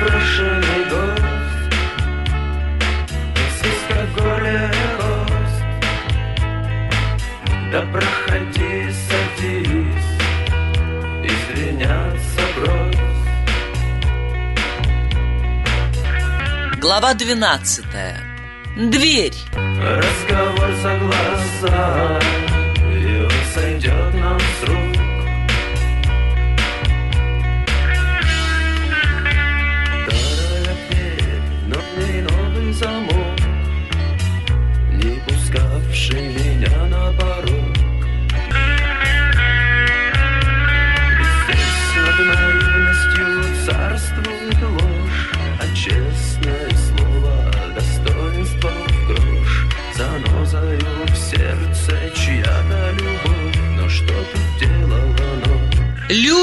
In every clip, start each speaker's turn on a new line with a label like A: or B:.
A: непрошенный гость Здесь как голый рост Да проходи, садись Извиняться брось
B: Глава 12. Дверь.
A: Разговор за глаза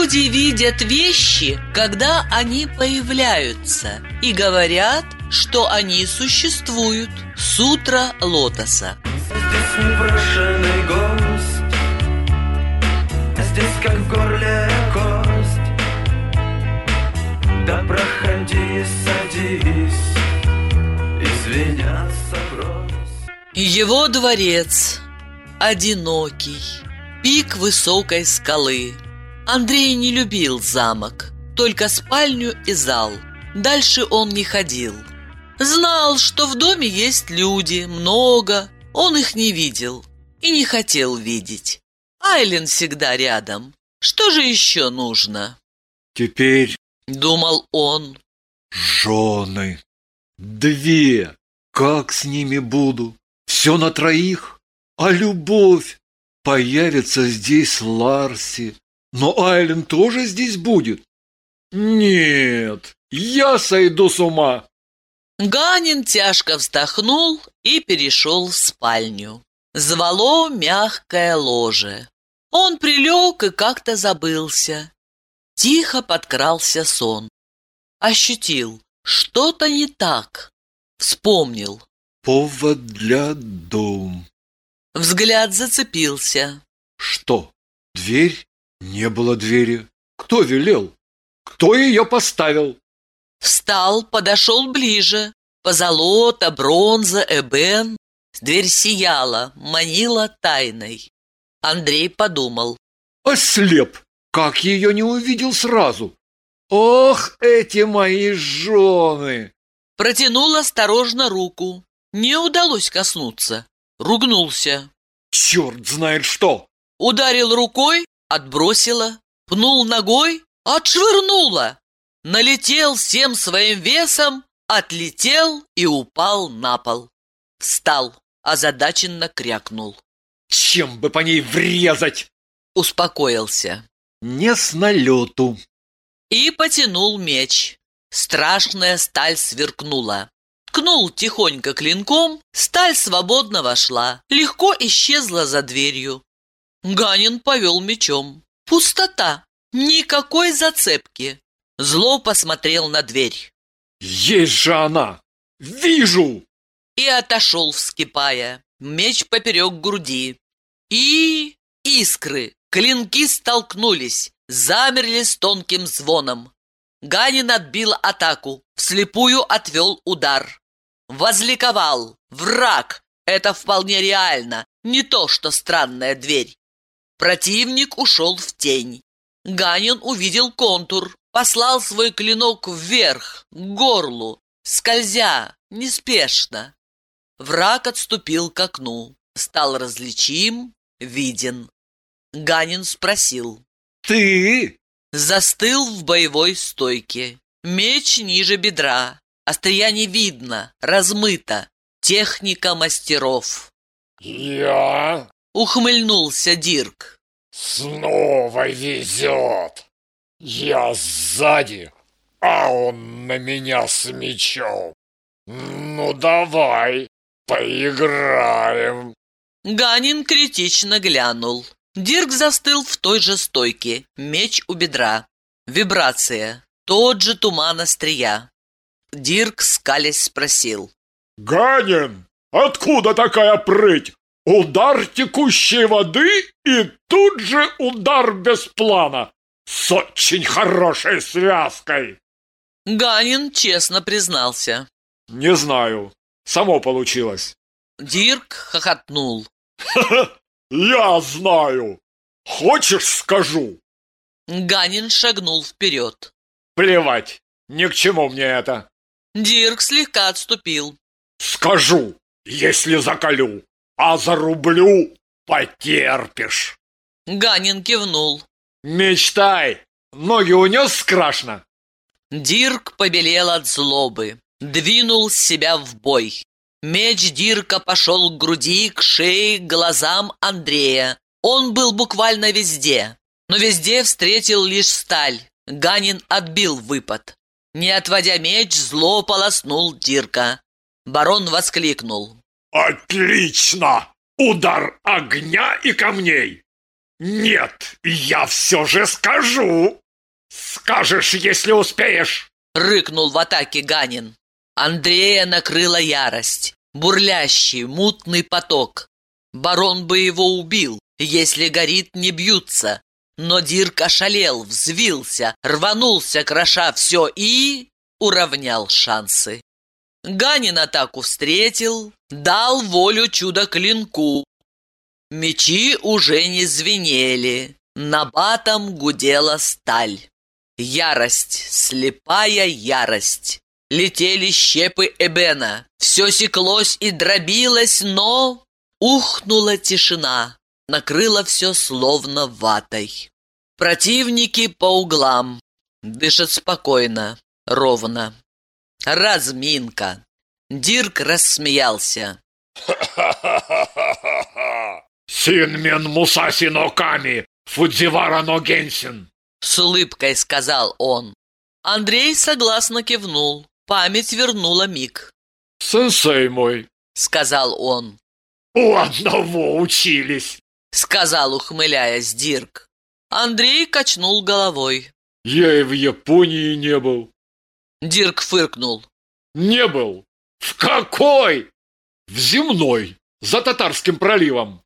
B: Люди видят вещи, когда они появляются, и говорят, что они существуют. Сутра лотоса.
A: Здесь непрошенный гость Здесь как в горле кость Да проходи, садись Извиняться брось
B: Его дворец одинокий, пик высокой скалы. Андрей не любил замок, только спальню и зал. Дальше он не ходил. Знал, что в доме есть люди, много, он их не видел и не хотел видеть. Айлен всегда рядом. Что же еще нужно?
C: Теперь
B: Думал он.
C: жены. Две. Как с ними буду? Все на троих? А любовь? Появится здесь Ларси. Но Айлен тоже здесь будет? Нет, я сойду с ума.
B: Ганин тяжко вздохнул и перешел в спальню. Звало мягкое ложе. Он прилег и как-то забылся. Тихо подкрался сон. Ощутил, что-то не так. Вспомнил.
C: Повод для дум.
B: Взгляд зацепился.
C: Что? Дверь? Не было двери. Кто велел? Кто ее поставил?
B: Встал, подошел ближе. Позолота, бронза, эбен. Дверь сияла, манила тайной. Андрей подумал.
C: Ослеп! Как ее не увидел сразу? Ох, эти мои жены!
B: Протянул осторожно руку. Не удалось коснуться. Ругнулся.
C: Черт знает что!
B: Ударил рукой, отбросила. Пнул ногой, отшвырнула. Налетел всем своим весом, отлетел и упал на пол. Встал, озадаченно крякнул.
C: Чем бы по ней врезать?
B: Успокоился.
C: Не с налету.
B: И потянул меч. Страшная сталь сверкнула. Ткнул тихонько клинком, сталь свободно вошла, легко исчезла за дверью. Ганин повел мечом. Пустота, никакой зацепки. Зло посмотрел на дверь
C: Есть же она! Вижу!
B: и отошел, вскипая. Меч поперек груди. И искры, клинки столкнулись, замерли с тонким звоном. Ганин отбил атаку, вслепую отвел удар. Возликовал. Враг! Это вполне реально, не то что странная дверь. Противник ушел в тень. Ганин увидел контур, послал свой клинок вверх, к горлу, скользя, неспешно. Враг отступил к окну, стал различим, виден. Ганин спросил.
C: Ты?
B: Застыл в боевой стойке. Меч ниже бедра. Острия не видно, размыто. Техника мастеров.
D: Я
B: Ухмыльнулся Дирк.
D: Снова везет. Я сзади, а он на меня с мечом. Ну давай, поиграем.
B: Ганин критично глянул. Дирк застыл в той же стойке, меч у бедра. Вибрация, тот же туман острия. Дирк, скалясь, спросил.
D: Ганин, откуда такая прыть? Удар текущей воды и тут же удар без плана. С очень хорошей связкой.
B: Ганин честно признался.
D: Не знаю. Само получилось.
B: Дирк хохотнул.
D: Я знаю. Хочешь, скажу?
B: Ганин шагнул вперед.
D: Плевать. Ни к чему мне это.
B: Дирк слегка отступил.
D: Скажу, если заколю, а зарублю потерпишь.
B: Ганин кивнул.
C: Мечтай. Ноги унес скрашно.
B: Дирк побелел от злобы, двинул себя в бой. Меч Дирка пошел к груди, к шее, к глазам Андрея. Он был буквально везде, но везде встретил лишь сталь. Ганин отбил выпад. Не отводя меч, зло полоснул Дирка. Барон воскликнул.
D: Отлично! Удар огня и камней! Нет, я все же скажу! Скажешь, если успеешь!
B: Рыкнул в атаке Ганин. Андрея накрыла ярость. Бурлящий, мутный поток. Барон бы его убил, если горит не бьются. Но Дирк ошалел, взвился, рванулся, кроша все и... уравнял шансы. Ганин атаку встретил, дал волю чудо-клинку. Мечи уже не звенели, на батом гудела сталь. Ярость, слепая ярость. Летели щепы Эбена, все секлось и дробилось, но... Ухнула тишина, накрыла все словно ватой. Противники по углам, дышат спокойно, ровно. Разминка. Дирк рассмеялся.
D: Синмен Мусаси но Ками, Фудзивара но Генсин.
B: С улыбкой сказал он. Андрей согласно кивнул. Память вернула миг.
C: Сенсей мой.
B: Сказал он.
D: У одного учились.
B: Сказал, ухмыляясь, Дирк. Андрей качнул головой.
C: Я и в Японии не был.
B: Дирк фыркнул.
C: Не был. В какой? В земной, за Татарским проливом.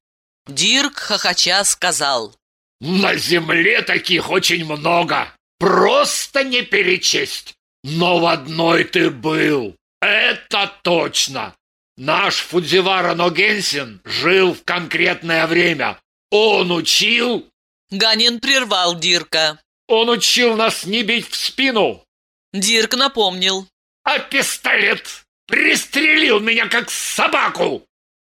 B: Дирк хохоча сказал.
D: На земле таких очень много. Просто не перечесть. Но в одной ты был. Это точно. Наш Фудзивара Ногенсин жил в конкретное время. Он учил...
B: Ганин прервал Дирка.
C: Он учил нас не бить в спину.
B: Дирк напомнил.
D: А пистолет пристрелил меня как собаку.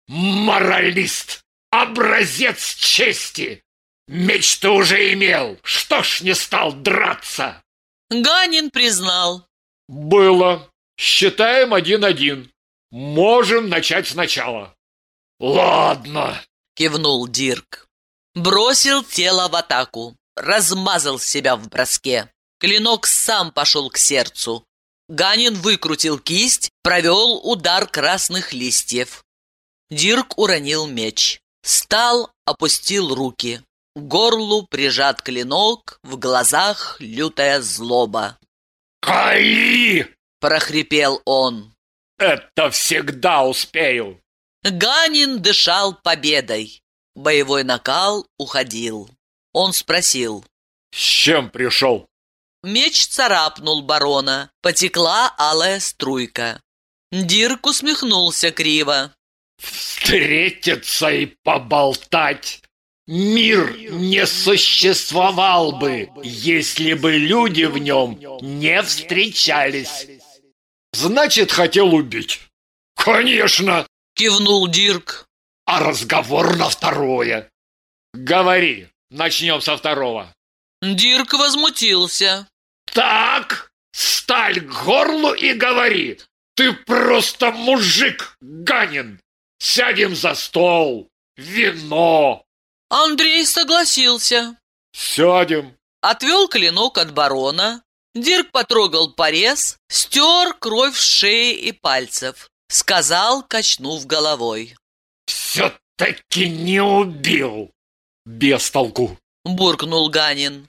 D: Моралист, образец чести. Меч ты уже имел, что ж не стал драться?
B: Ганин признал.
C: Было. Считаем один-один. Можем начать сначала.
D: Ладно,
B: кивнул Дирк. Бросил тело в атаку, размазал себя в броске. Клинок сам пошел к сердцу. Ганин выкрутил кисть, провел удар красных листьев. Дирк уронил меч. Стал, опустил руки. К горлу прижат клинок, в глазах лютая злоба.
D: «Кали!»
B: — прохрипел он.
D: «Это всегда успею!»
B: Ганин дышал победой. Боевой накал уходил. Он спросил.
C: «С чем пришел?»
B: Меч царапнул барона. Потекла алая струйка. Дирк усмехнулся криво.
D: «Встретиться и поболтать!» Мир не существовал бы, если бы люди в нем не встречались.
C: Значит, хотел убить.
D: Конечно,
B: кивнул Дирк.
D: А разговор на второе.
C: Говори, начнем со второго.
B: Дирк возмутился.
D: Так, сталь к горлу и говори. Ты просто мужик, Ганин. Сядем за стол. Вино,
B: Андрей согласился.
C: Сядем.
B: Отвел клинок от барона. Дирк потрогал порез, стер кровь с шеи и пальцев. Сказал, качнув головой.
D: «Все-таки не убил!»
C: «Без толку!»
B: — буркнул Ганин.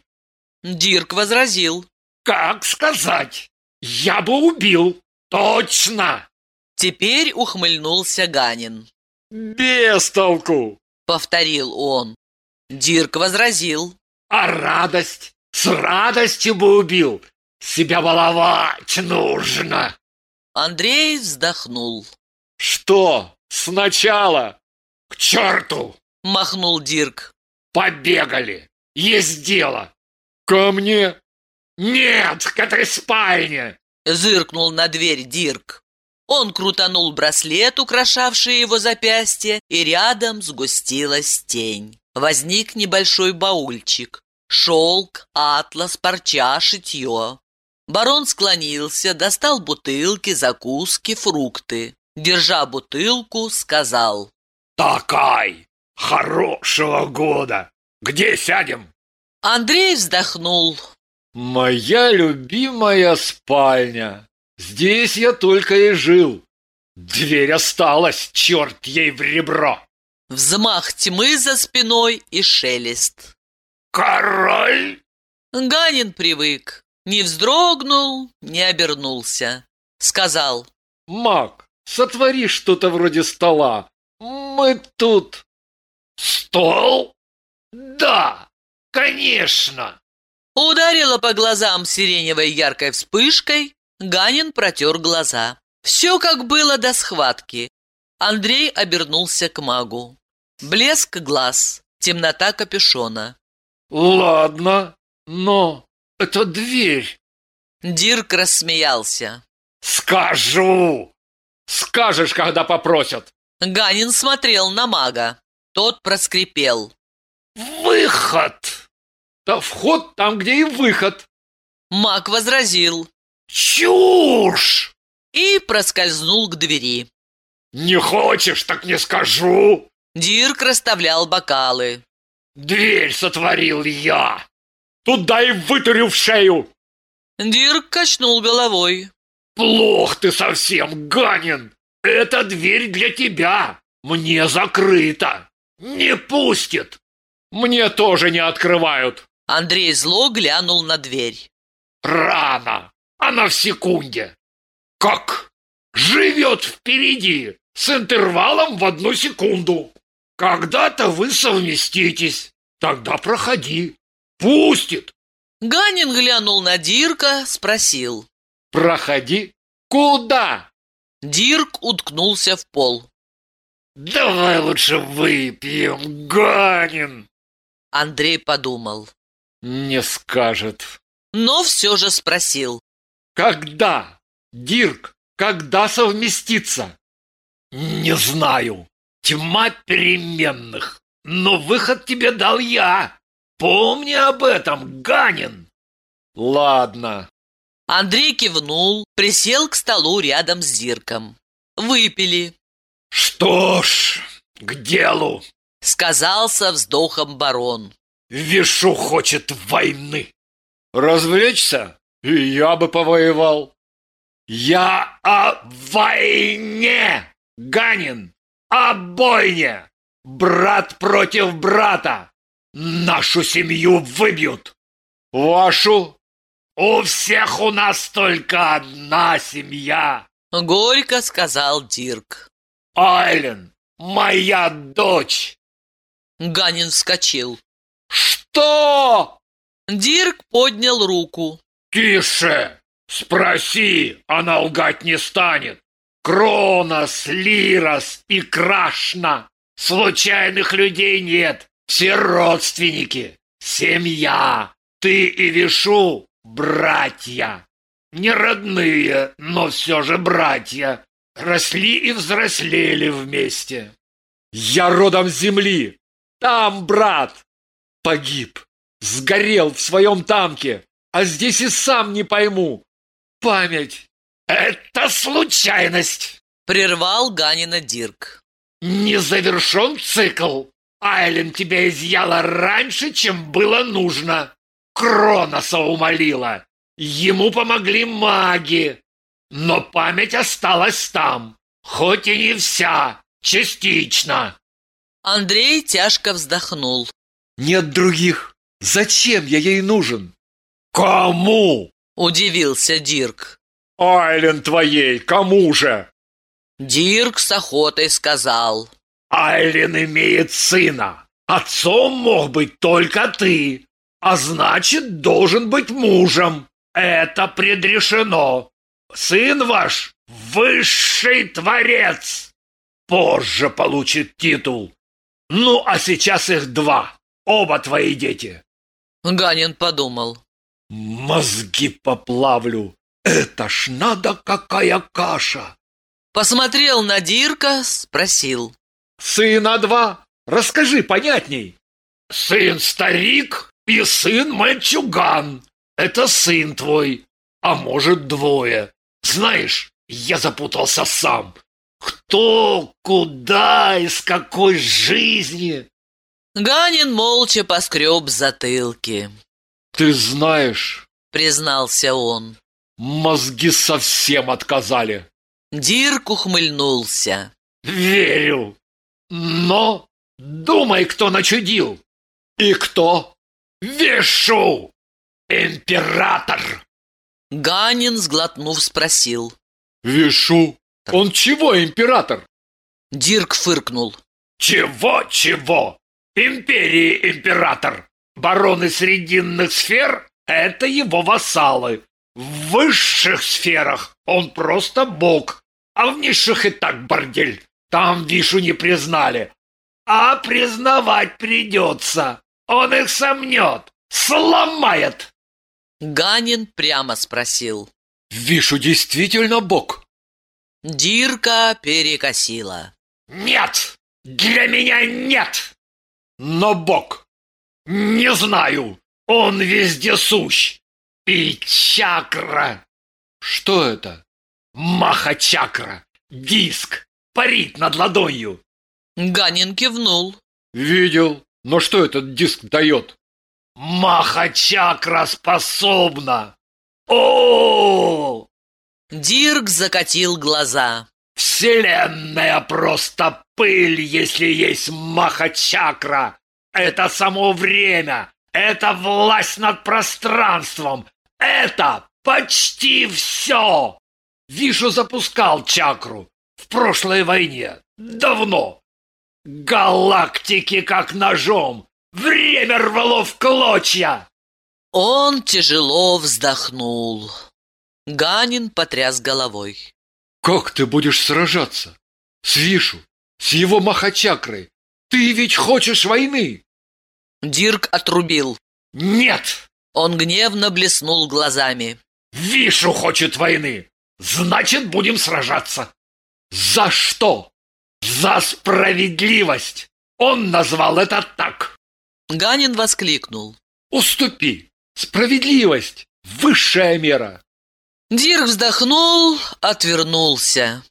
B: Дирк возразил.
D: «Как сказать? Я бы убил! Точно!»
B: Теперь ухмыльнулся Ганин.
C: «Без толку!»
B: повторил он. Дирк возразил.
D: А радость? С радостью бы убил. Себя баловать нужно.
B: Андрей вздохнул.
D: Что? Сначала? К черту!
B: Махнул Дирк.
D: Побегали. Есть дело.
C: Ко мне?
D: Нет, к этой спальне.
B: Зыркнул на дверь Дирк. Он крутанул браслет, украшавший его запястье, и рядом сгустилась тень. Возник небольшой баульчик. Шелк, атлас, парча, шитье. Барон склонился, достал бутылки, закуски, фрукты. Держа бутылку, сказал.
D: «Такай! Хорошего года! Где сядем?»
B: Андрей вздохнул.
C: Моя любимая спальня. Здесь я только и жил.
D: Дверь осталась, черт ей в ребро.
B: Взмах тьмы за спиной и шелест.
D: Король?
B: Ганин привык. Не вздрогнул, не обернулся. Сказал.
C: Маг, сотвори что-то вроде стола. Мы тут...
D: Стол? Да, конечно.
B: Ударила по глазам сиреневой яркой вспышкой, Ганин протер глаза. Все как было до схватки. Андрей обернулся к магу. Блеск глаз, темнота капюшона.
C: Ладно, но это дверь.
B: Дирк рассмеялся.
D: Скажу! Скажешь, когда попросят.
B: Ганин смотрел на мага. Тот проскрипел.
D: Выход!
C: Да вход там, где и выход.
B: Маг возразил.
D: Чушь!
B: И проскользнул к двери.
D: Не хочешь, так не скажу.
B: Дирк расставлял бокалы.
D: Дверь сотворил я. Туда и вытурю в шею.
B: Дирк качнул головой.
D: Плох ты совсем, Ганин. Эта дверь для тебя. Мне закрыта. Не пустит.
C: Мне тоже не открывают.
B: Андрей зло глянул на дверь.
D: Рано. Она в секунде. Как? Живет впереди, с интервалом в одну секунду. Когда-то вы совместитесь. Тогда проходи. Пустит.
B: Ганин глянул на Дирка, спросил.
C: Проходи. Куда?
B: Дирк уткнулся в пол.
D: Давай лучше выпьем, Ганин.
B: Андрей подумал.
C: Не скажет.
B: Но все же спросил.
C: Когда? Дирк, когда совместиться?
D: Не знаю. Тьма переменных. Но выход тебе дал я. Помни об этом, Ганин.
C: Ладно.
B: Андрей кивнул, присел к столу рядом с Дирком. Выпили.
D: Что ж, к делу.
B: Сказал со вздохом барон.
D: Вишу хочет войны.
C: Развлечься? И я бы повоевал.
D: Я о войне, Ганин, о бойне. Брат против брата. Нашу семью выбьют.
C: Вашу?
D: У всех у нас только одна семья.
B: Горько сказал Дирк.
D: Айлен, моя дочь.
B: Ганин вскочил.
D: Что?
B: Дирк поднял руку.
D: Тише! Спроси, она лгать не станет. Кронос, Лирос и Крашна. Случайных людей нет. Все родственники. Семья. Ты и Вишу – братья. Не родные, но все же братья. Росли и взрослели вместе.
C: Я родом с земли. Там брат. Погиб. Сгорел в своем танке. А здесь и сам не пойму. Память.
D: Это случайность.
B: Прервал Ганина Дирк.
D: Не завершен цикл. Айлен тебя изъяла раньше, чем было нужно. Кроноса умолила. Ему помогли маги. Но память осталась там. Хоть и не вся, частично.
B: Андрей тяжко вздохнул.
C: Нет других. Зачем я ей нужен?
D: Кому?
B: Удивился Дирк.
D: Айлен твоей, кому же?
B: Дирк с охотой сказал.
D: Айлен имеет сына. Отцом мог быть только ты, а значит, должен быть мужем. Это предрешено. Сын ваш — высший творец. Позже получит титул. Ну, а сейчас их два. Оба твои дети.
B: Ганин подумал.
C: Мозги поплавлю. Это ж надо какая каша.
B: Посмотрел на Дирка, спросил.
C: Сына два. Расскажи понятней.
D: Сын старик и сын мальчуган. Это сын твой. А может, двое. Знаешь, я запутался сам. Кто, куда, из какой жизни?
B: Ганин молча поскреб затылки.
C: Ты знаешь,
B: признался он.
C: Мозги совсем отказали.
B: Дирк ухмыльнулся.
D: Верю. Но думай, кто начудил.
C: И кто?
D: Вешу! Император!
B: Ганин, сглотнув, спросил.
C: Вешу? Он чего, император?
B: Дирк фыркнул.
D: Чего-чего? Империи император. Бароны срединных сфер — это его вассалы. В высших сферах он просто бог, а в низших и так бордель. Там Вишу не признали. А признавать придется. Он их сомнет, сломает.
B: Ганин прямо спросил.
C: Вишу действительно бог?
B: Дирка перекосила.
D: Нет, для меня нет.
C: Но бог.
D: Не знаю, он везде сущ. И чакра.
C: Что это?
D: Маха-чакра. Диск. Парит над ладонью.
B: Ганин кивнул.
C: Видел. Но что этот диск дает?
D: Маха-чакра способна. О!
B: Дирк закатил глаза.
D: Вселенная просто пыль, если есть маха-чакра. Это само время. Это власть над пространством. Это почти все. Вишу запускал чакру в прошлой войне. Давно. Галактики как ножом. Время рвало в клочья.
B: Он тяжело вздохнул. Ганин потряс головой.
C: Как ты будешь сражаться? С Вишу, с его махачакрой. Ты ведь хочешь войны.
B: Дирк отрубил.
D: Нет!
B: Он гневно блеснул глазами.
D: Вишу хочет войны. Значит, будем сражаться.
C: За что?
D: За справедливость. Он назвал это так.
B: Ганин воскликнул.
C: Уступи. Справедливость. Высшая мера.
B: Дирк вздохнул, отвернулся.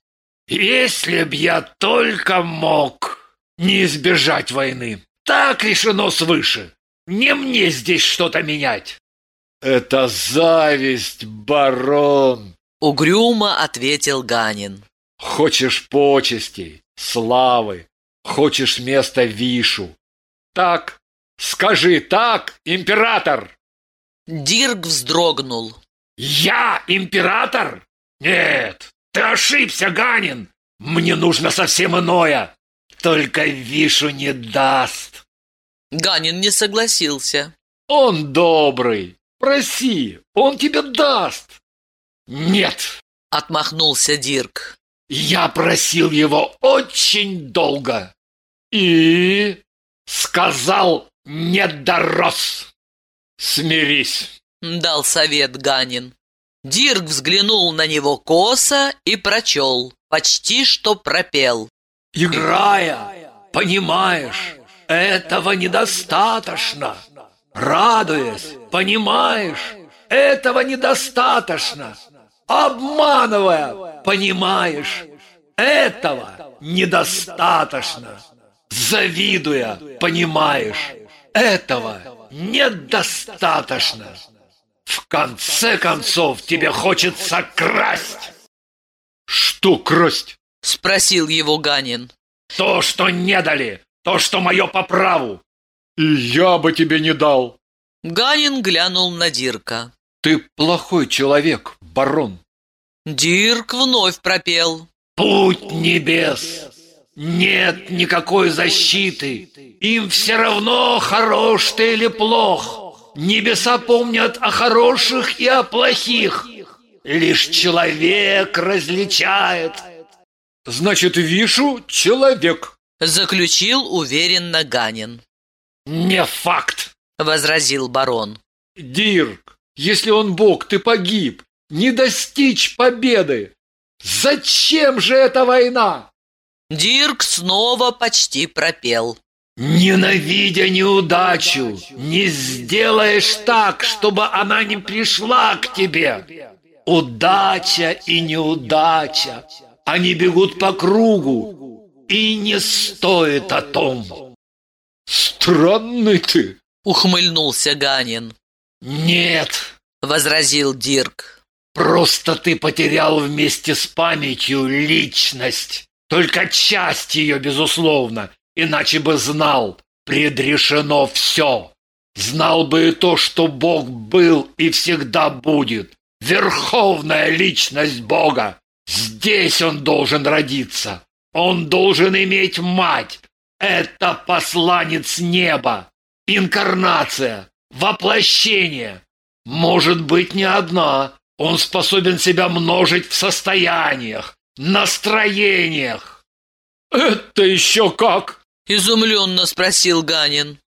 D: Если б я только мог не избежать войны. Так решено свыше. Не мне здесь что-то менять.
C: Это зависть, барон.
B: Угрюмо ответил Ганин.
C: Хочешь почестей, славы, хочешь место Вишу. Так, скажи так, император.
B: Дирк вздрогнул.
D: Я император? Нет, ты ошибся, Ганин. Мне нужно совсем иное. Только Вишу не даст.
B: Ганин не согласился.
C: Он добрый. Проси, он тебе даст.
D: Нет,
B: отмахнулся Дирк.
D: Я просил его очень долго.
C: И
D: сказал не дорос.
C: Смирись.
B: Дал совет Ганин. Дирк взглянул на него косо и прочел. Почти что пропел.
D: Играя, понимаешь, этого недостаточно. Радуясь, понимаешь, этого недостаточно. Обманывая, понимаешь, этого недостаточно. Завидуя, понимаешь, этого недостаточно. В конце концов, тебе хочется красть.
C: Что красть?
B: Спросил его Ганин.
D: То, что не дали, то, что мое по праву.
C: И я бы тебе не дал.
B: Ганин глянул на Дирка.
C: Ты плохой человек, барон.
B: Дирк вновь пропел.
D: Путь небес. Нет никакой защиты. Им все равно, хорош ты или плох. Небеса помнят о хороших и о плохих. Лишь человек различает.
C: Значит, Вишу — человек.
B: Заключил уверенно Ганин.
D: Не факт,
B: Возразил барон.
C: Дирк, если он бог, ты погиб. Не достичь победы. Зачем же эта война?
B: Дирк снова почти пропел.
D: Ненавидя неудачу, не сделаешь так, чтобы она не пришла к тебе. Удача и неудача, они бегут по кругу, и не стоит о том.
C: Странный ты.
B: Ухмыльнулся Ганин.
D: Нет,
B: Возразил Дирк.
D: просто ты потерял вместе с памятью личность. Только часть ее, безусловно, иначе бы знал, предрешено все. Знал бы и то, что Бог был и всегда будет. Верховная личность Бога. Здесь он должен родиться. Он должен иметь мать. Это посланец неба. Инкарнация. Воплощение. Может быть, не одна. Он способен себя множить в состояниях, настроениях.
C: Это еще как?
B: Изумленно спросил Ганин.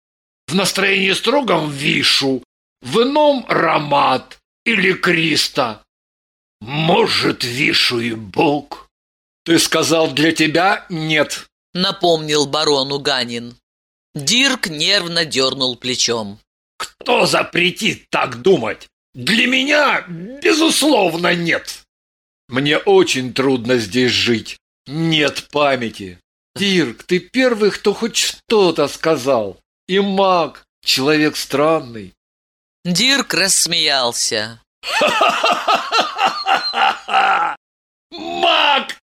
D: В настроении строгом Вишу, в ином Ромат или Криста. Может, Вишу и Бог.
C: Ты сказал для тебя нет.
B: Напомнил барону Ганин. Дирк нервно дернул плечом.
D: Кто запретит так думать? Для меня, безусловно, нет.
C: Мне очень трудно здесь жить. Нет памяти. Дирк, ты первый, кто хоть что-то сказал. И маг, человек странный.
B: Дирк рассмеялся.
D: Маг!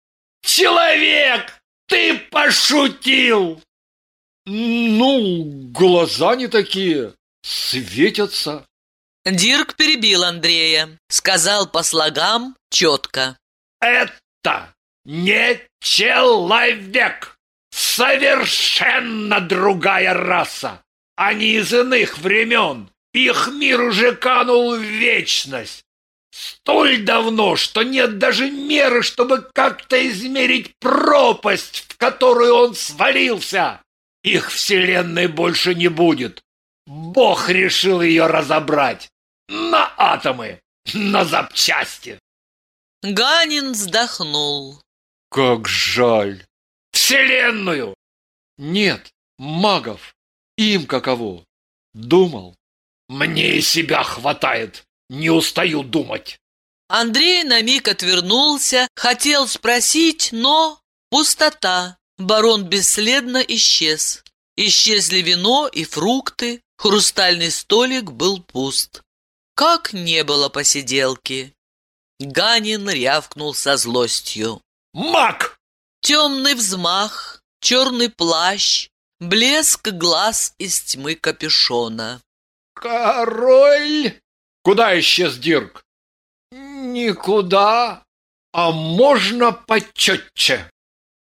D: Человек! Ты пошутил!
C: Ну, глаза не такие, светятся.
B: Дирк перебил Андрея. Сказал по слогам четко.
D: Это не человек! Совершенно другая раса! Они из иных времен! Их мир уже канул в вечность! Столь давно, что нет даже меры, чтобы как-то измерить пропасть, в которую он свалился. Их вселенной больше не будет. Бог решил ее разобрать на атомы, на запчасти.
B: Ганин вздохнул.
C: Как жаль.
D: Вселенную!
C: Нет, магов. Им каково? Думал.
D: Мне и себя хватает. Не устаю думать.
B: Андрей на миг отвернулся, хотел спросить, но пустота. Барон бесследно исчез. Исчезли вино и фрукты, хрустальный столик был пуст. Как не было посиделки. Ганин рявкнул со злостью.
D: Маг!
B: Темный взмах, черный плащ, блеск глаз из тьмы капюшона.
C: Король! Куда исчез Дирк? Никуда. А можно почетче.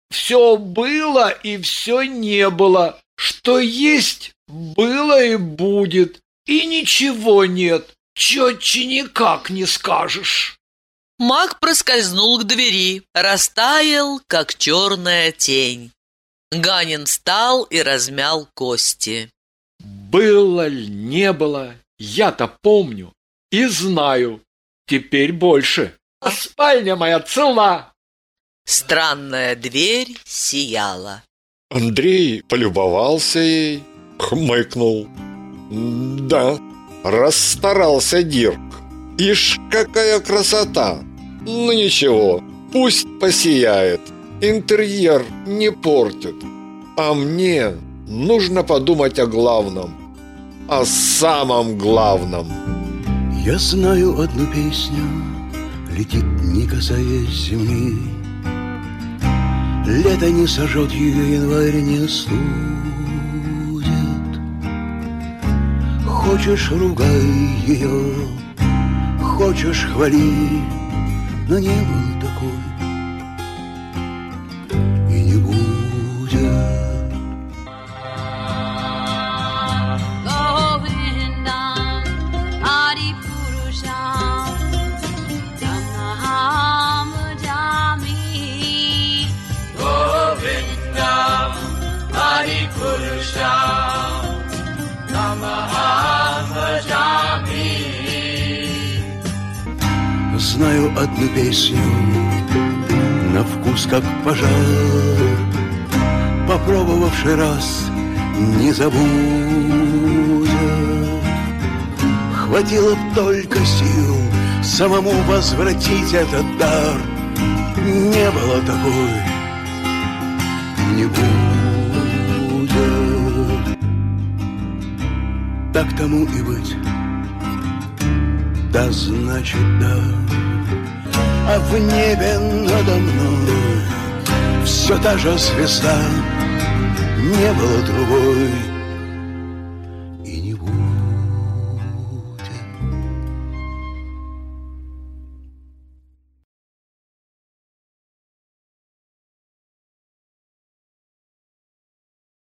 C: Все было и все не было. Что есть, было и будет. И ничего нет. Четче никак не скажешь.
B: Маг проскользнул к двери, растаял, как черная тень. Ганин встал и размял кости.
C: Было ли, не было, я-то помню и знаю. Теперь больше. А спальня моя цела.
B: Странная дверь сияла.
E: Андрей полюбовался ей, хмыкнул. Да, расстарался Дирк. Ишь, какая красота! Ну ничего, пусть посияет. Интерьер не портит. А мне нужно подумать о главном. О самом главном.
A: Я знаю одну песню, летит, не касаясь земли. Лето не сожжет ее, январь не студит. Хочешь, ругай ее, хочешь, хвали, но не был
F: пожар Попробовавший раз не забудет Хватило б только сил Самому возвратить этот дар. Не было такой. Не будет. Так тому и быть. Да значит да. А в небе надо мной Все та же звезда Не было другой